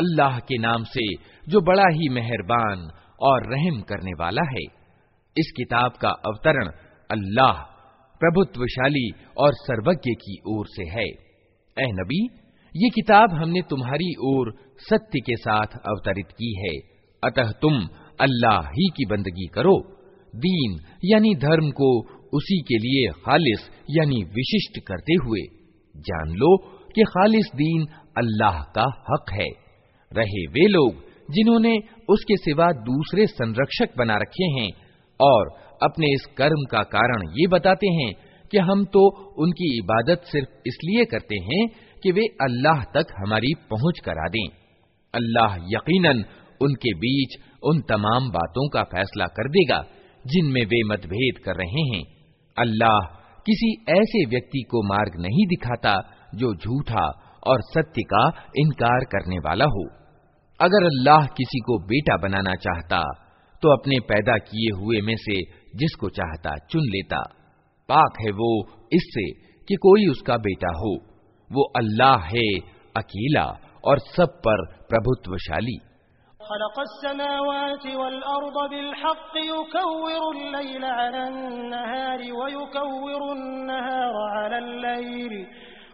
अल्लाह के नाम से, जो बड़ा ही मेहरबान और रहम करने वाला है। इस किताब का अवतरण अल्लाह, प्रभुत्वशाली और सर्वज्ञ की ओर से है। ए नबी, ये किताब हमने तुम्हारी ओर सत्य के साथ अवतरित की है। अतः तुम अल्लाह ही की बंदगी करो। दीन यानी धर्म को उसी के लिए खालिस यानी विशिष्ट करते हुए। जान लो कि खालिस दीन अल्लाह का हक है। रहे वे लोग जिन्होंने उसके सिवा दूसरे संरक्षक बना रखे हैं और अपने इस कर्म का कारण ये बताते हैं कि हम तो उनकी इबादत सिर्फ़ इसलिए करते हैं कि वे अल्लाह तक हमारी पहुँच करा दें। अल्लाह यकीनन उनके बीच उन तमाम बातों का फैसला कर देगा, जिनमें वे मतभेद कर रहे हैं। अल्लाह किसी ऐसे व्यक्ति को मार्ग नहीं दिखाता जो झूठा और सत्य का इनकार करने वाला हो। अगर अल्लाह किसी को बेटा बनाना चाहता तो अपने पैदा किए हुए में से जिसको चाहता चुन लेता। पाक है वो इससे कि कोई उसका बेटा हो। वो अल्लाह है, अकेला और सब पर प्रभुत्वशाली।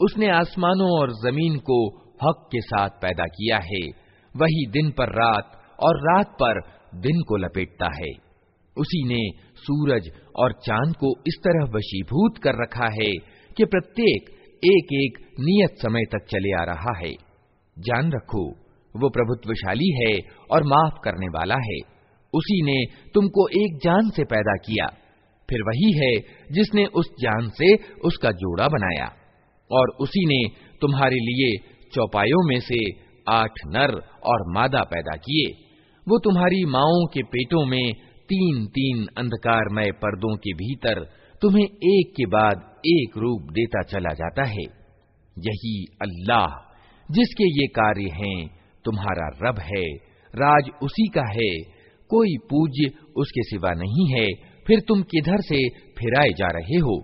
उसने आसमानों और जमीन को हक के साथ पैदा किया है वही दिन पर रात और रात पर दिन को लपेटता है उसी ने सूरज और चाँद को इस तरह वशीभूत कर रखा है कि प्रत्येक एक एक नियत समय तक चले आ रहा है। जान रखो, वो प्रभुत्वशाली है और माफ़ करने वाला है। उसी ने तुमको एक जान से पैदा किया, फिर वही है जिसने उस जान से उसका जोड़ा बनाया। और उसी ने तुम्हारे लिए चौपायों में से आठ नर और मादा पैदा किए। वो तुम्हारी माओ के पेटों में तीन तीन अंधकारमय पर्दों के भीतर तुम्हें एक के बाद एक रूप देता चला जाता है। यही अल्लाह, जिसके ये कार्य हैं, तुम्हारा रब है। राज उसी का है। कोई पूज्य उसके सिवा नहीं है। फिर तुम किधर से फिराए जा रहे हो?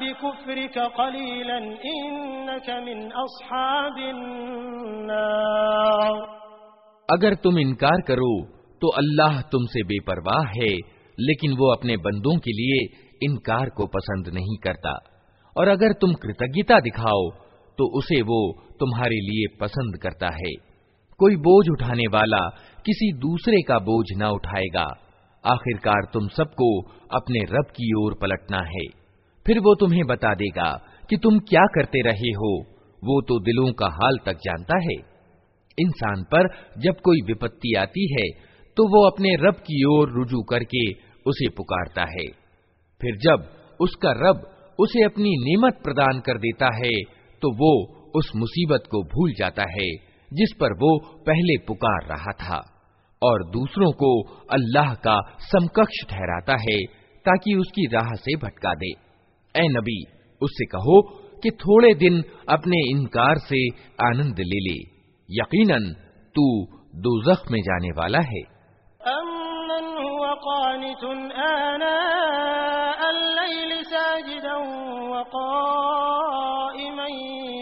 बिकुफ्रिक कलीलन इन्नक मिन अस्हाबिन नार अगर तुम इनकार करो तो अल्लाह तुमसे बेपरवाह है, लेकिन वो अपने बंदों के लिए इनकार को पसंद नहीं करता। और अगर तुम कृतज्ञता दिखाओ तो उसे वो तुम्हारे लिए पसंद करता है। कोई बोझ उठाने वाला किसी दूसरे का बोझ न उठाएगा। आखिरकार तुम सबको अपने रब की ओर पलटना है। फिर वो तुम्हें बता देगा कि तुम क्या करते रहे हो, वो तो दिलों का हाल तक जानता है। इंसान पर जब कोई विपत्ति आती है तो वो अपने रब की ओर रुजू करके उसे पुकारता है। फिर जब उसका रब उसे अपनी नेमत प्रदान कर देता है तो वो उस मुसीबत को भूल जाता है, जिस पर वो पहले पुकार रहा था। और दूसरों को अल्लाह का समकक्ष ठहराता है ताकि उसकी राह से भटका दे ए नबी उससे कहो कि थोड़े दिन अपने इनकार से आनंद ले ले यकीनन तू दोजख में जाने वाला है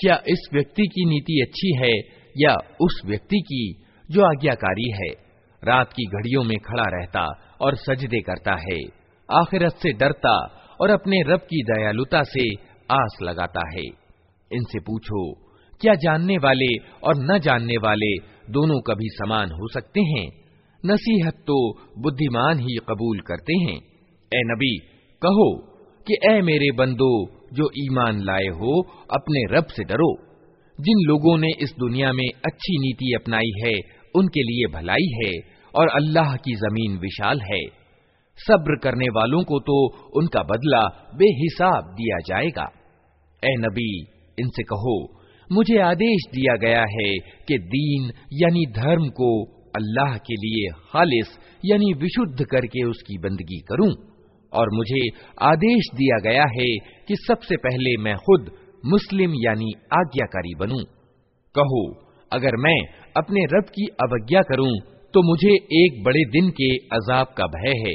क्या इस व्यक्ति की नीति अच्छी है या उस व्यक्ति की जो आज्ञाकारी है, रात की घड़ियों में खड़ा रहता और सजदे करता है, आखिरत से डरता और अपने रब की दयालुता से आस लगाता है। इनसे पूछो, क्या जानने वाले और न जानने वाले दोनों कभी समान हो सकते हैं? नसीहत तो बुद्धिमान ही कबूल करते हैं। ए नबी, कहो कि ए मेरे बंदो, जो ईमान लाए हो, अपने रब से डरो। जिन लोगों ने इस दुनिया में अच्छी नीति अपनाई है, उनके लिए भलाई है और अल्लाह की ज़मीन विशाल है। सब्र करने वालों को तो उनका बदला बेहिसाब दिया जाएगा। ए नबी, इनसे कहो, मुझे आदेश दिया गया है कि दीन यानी धर्म को अल्लाह के लिए खालिस यानी विशुद्ध करके उसकी बंदगी करूँ और मुझे आदेश दिया गया है कि सबसे पहले मैं खुद मुस्लिम यानी आज्ञाकारी बनूं कहो अगर मैं अपने रब की अवज्ञा करूं तो मुझे एक बड़े दिन के अजाब का भय है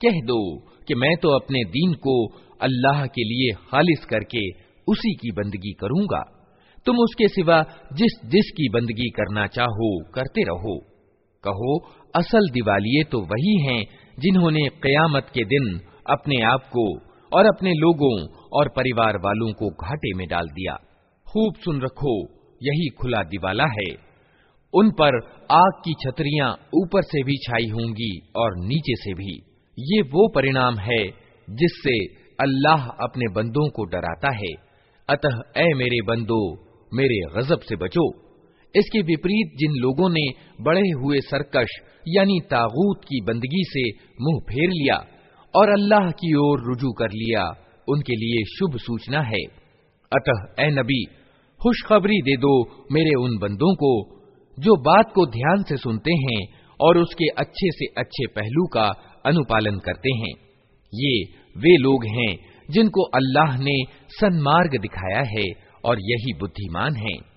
कह दो कि मैं तो अपने दीन को अल्लाह के लिए खालिस करके उसी की बंदगी करूंगा तुम उसके सिवा जिस जिस की बंदगी करना चाहो करते रहो कहो असल दिवालिये तो वही हैं जिन्होंने कयामत के दिन अपने आप को और अपने लोगों और परिवार वालों को घाटे में डाल दिया। खूब सुन रखो, यही खुला दिवाला है। उन पर आग की छतरियाँ ऊपर से भी छाई होंगी और नीचे से भी। ये वो परिणाम है जिससे अल्लाह अपने बंदों को डराता है। अतः ए मेरे बंदो, मेरे गजब से बचो। इसके विपरीत जिन लोगों ने बड़े हुए सरकश, यानी तागूत की बंदगी से मुँह फेर लिया और अल्लाह की ओर रुजू कर लिया, उनके लिए शुभ सूचना है। अतः, ए नबी, खुशखबरी दे दो मेरे उन बंदों को, जो बात को ध्यान से सुनते हैं और उसके अच्छे से अच्छे पहलू का अनुपालन करते हैं। ये वे लोग हैं जिनको अल्लाह ने सन्मार्ग दिखाया है और यही बुद्धिमान हैं।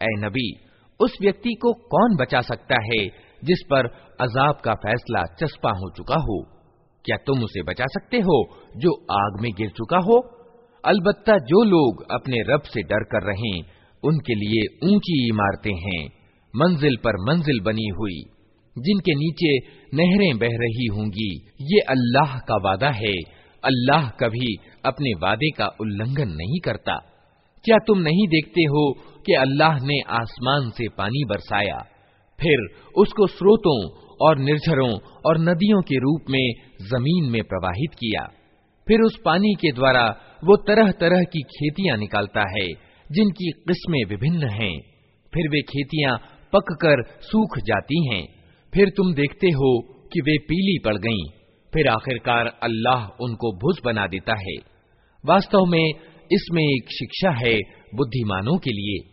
ऐ नबी उस व्यक्ति को कौन बचा सकता है जिस पर अजाब का फैसला चस्पा हो चुका हो, क्या तुम उसे बचा सकते हो जो आग में गिर चुका हो? अलबत्ता जो लोग अपने रब से डर कर रहे, उनके लिए ऊँची इमारतें हैं, मंजिल पर मंजिल बनी हुई। जिनके नीचे नहरें बह रही होंगी, ये अल्लाह का वादा है। अल्लाह कभी अपने वादे का उल्लंघन नहीं करता। क्या तुम नहीं देखते हो कि अल्लाह ने आसमान से पानी बरसाया? फिर उसको स्रोतों और निर्झरों और नदियों के रूप में ज़मीन में प्रवाहित किया। फिर उस पानी के द्वारा वो तरह तरह की खेतियाँ निकालता है, जिनकी किस्में विभिन्न हैं। फिर वे खेतियाँ पककर सूख जाती हैं। फिर तुम देखते हो कि वे पीली पड़ गईं। फिर आखिरकार अल्लाह उनको भुज बना देता है। वास्तव में इसमें एक शिक्षा है बुद्धिमानों के लिए।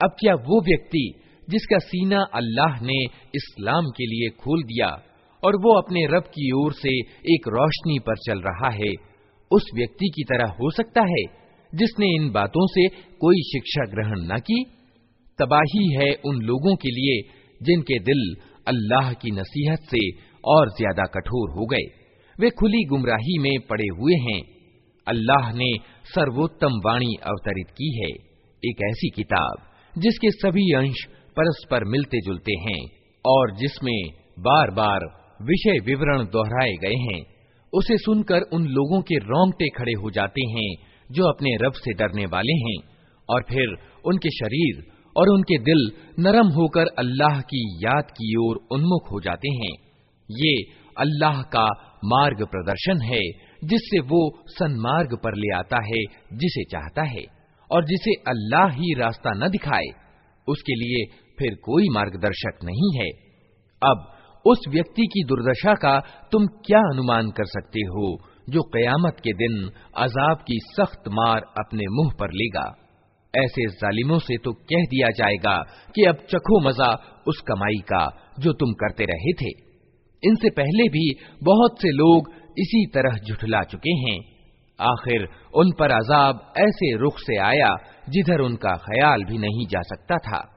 अब क्या वो व्यक्ति जिसका सीना अल्लाह ने इस्लाम के लिए खोल दिया और वो अपने रब की ओर से एक रोशनी पर चल रहा है उस व्यक्ति की तरह हो सकता है, जिसने इन बातों से कोई शिक्षा ग्रहण न की। तबाही है उन लोगों के लिए, जिनके दिल अल्लाह की नसीहत से और ज़्यादा कठोर हो गए। वे खुली गुमराही में पड़े हुए हैं। अल्लाह ने सर्वोत्तम वाणी अवतरित की है। एक ऐसी किताब, जिसके सभी अंश परस्पर मिलते जुलते हैं और जिसमें बार बार विषय विवरण दोहराए गए हैं। उसे सुनकर उन लोगों के रोंगटे खड़े हो जाते हैं, जो अपने रब से डरने वाले हैं। और फिर उनके शरीर और उनके दिल नरम होकर अल्लाह की याद की ओर उन्मुख हो जाते हैं। ये अल्लाह का मार्ग प्रदर्शन है, जिससे वो सन्मार्ग पर ले आता है, जिसे चाहता है, और जिसे अल्लाह ही रास्ता न दिखाए। उसके लिए फिर कोई मार्गदर्शक नहीं है। अब उस व्यक्ति की दुर्दशा का तुम क्या अनुमान कर सकते हो, जो कयामत के दिन अजाब की सख्त मार अपने मुँह पर लेगा? ऐसे जालिमों से तो कह दिया जाएगा कि अब चखो मज़ा उस कमाई का, जो तुम करते रहे थे। इनसे पहले भी बहुत से लोग इसी तरह झुठला चुके हैं। आखिर उन पर अजाब ऐसे रुख से आया, जिधर उनका ख्याल भी नहीं जा सकता था।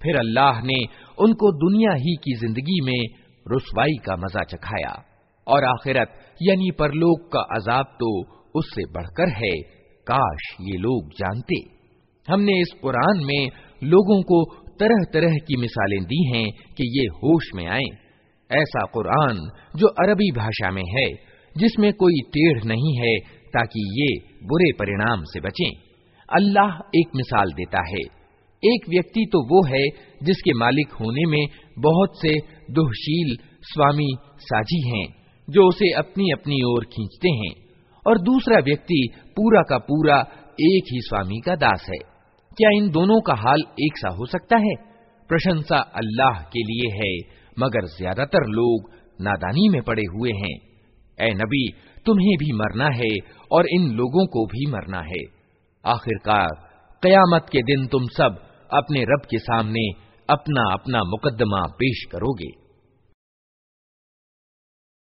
फिर अल्लाह ने उनको दुनिया ही की जिंदगी में रुसवाई का मजा चखाया और आखिरत यानी परलोक का अजाब तो उससे बढ़कर है काश ये लोग जानते हमने इस कुरान में लोगों को तरह तरह की मिसालें दी हैं कि ये होश में आए ऐसा कुरान जो अरबी भाषा में है जिसमें कोई टेढ़ नहीं है, ताकि ये बुरे परिणाम से बचें। अल्लाह एक मिसाल देता है। एक व्यक्ति तो वो है, जिसके मालिक होने में बहुत से दुहशील स्वामी साजी हैं, जो उसे अपनी अपनी ओर खींचते हैं, और दूसरा व्यक्ति पूरा का पूरा एक ही स्वामी का दास है। क्या इन दोनों का हाल एक सा हो सकता है? प्रशंसा अल्लाह के लिए है, मगर ज़्यादातर लोग नादानी में पड़े हुए हैं। ए नबी, तुम्हें भी मरना है और इन लोगों को भी मरना है। आखिरकार, कयामत के दिन तुम सब अपने रब के सामने अपना अपना मुकदमा पेश करोगे।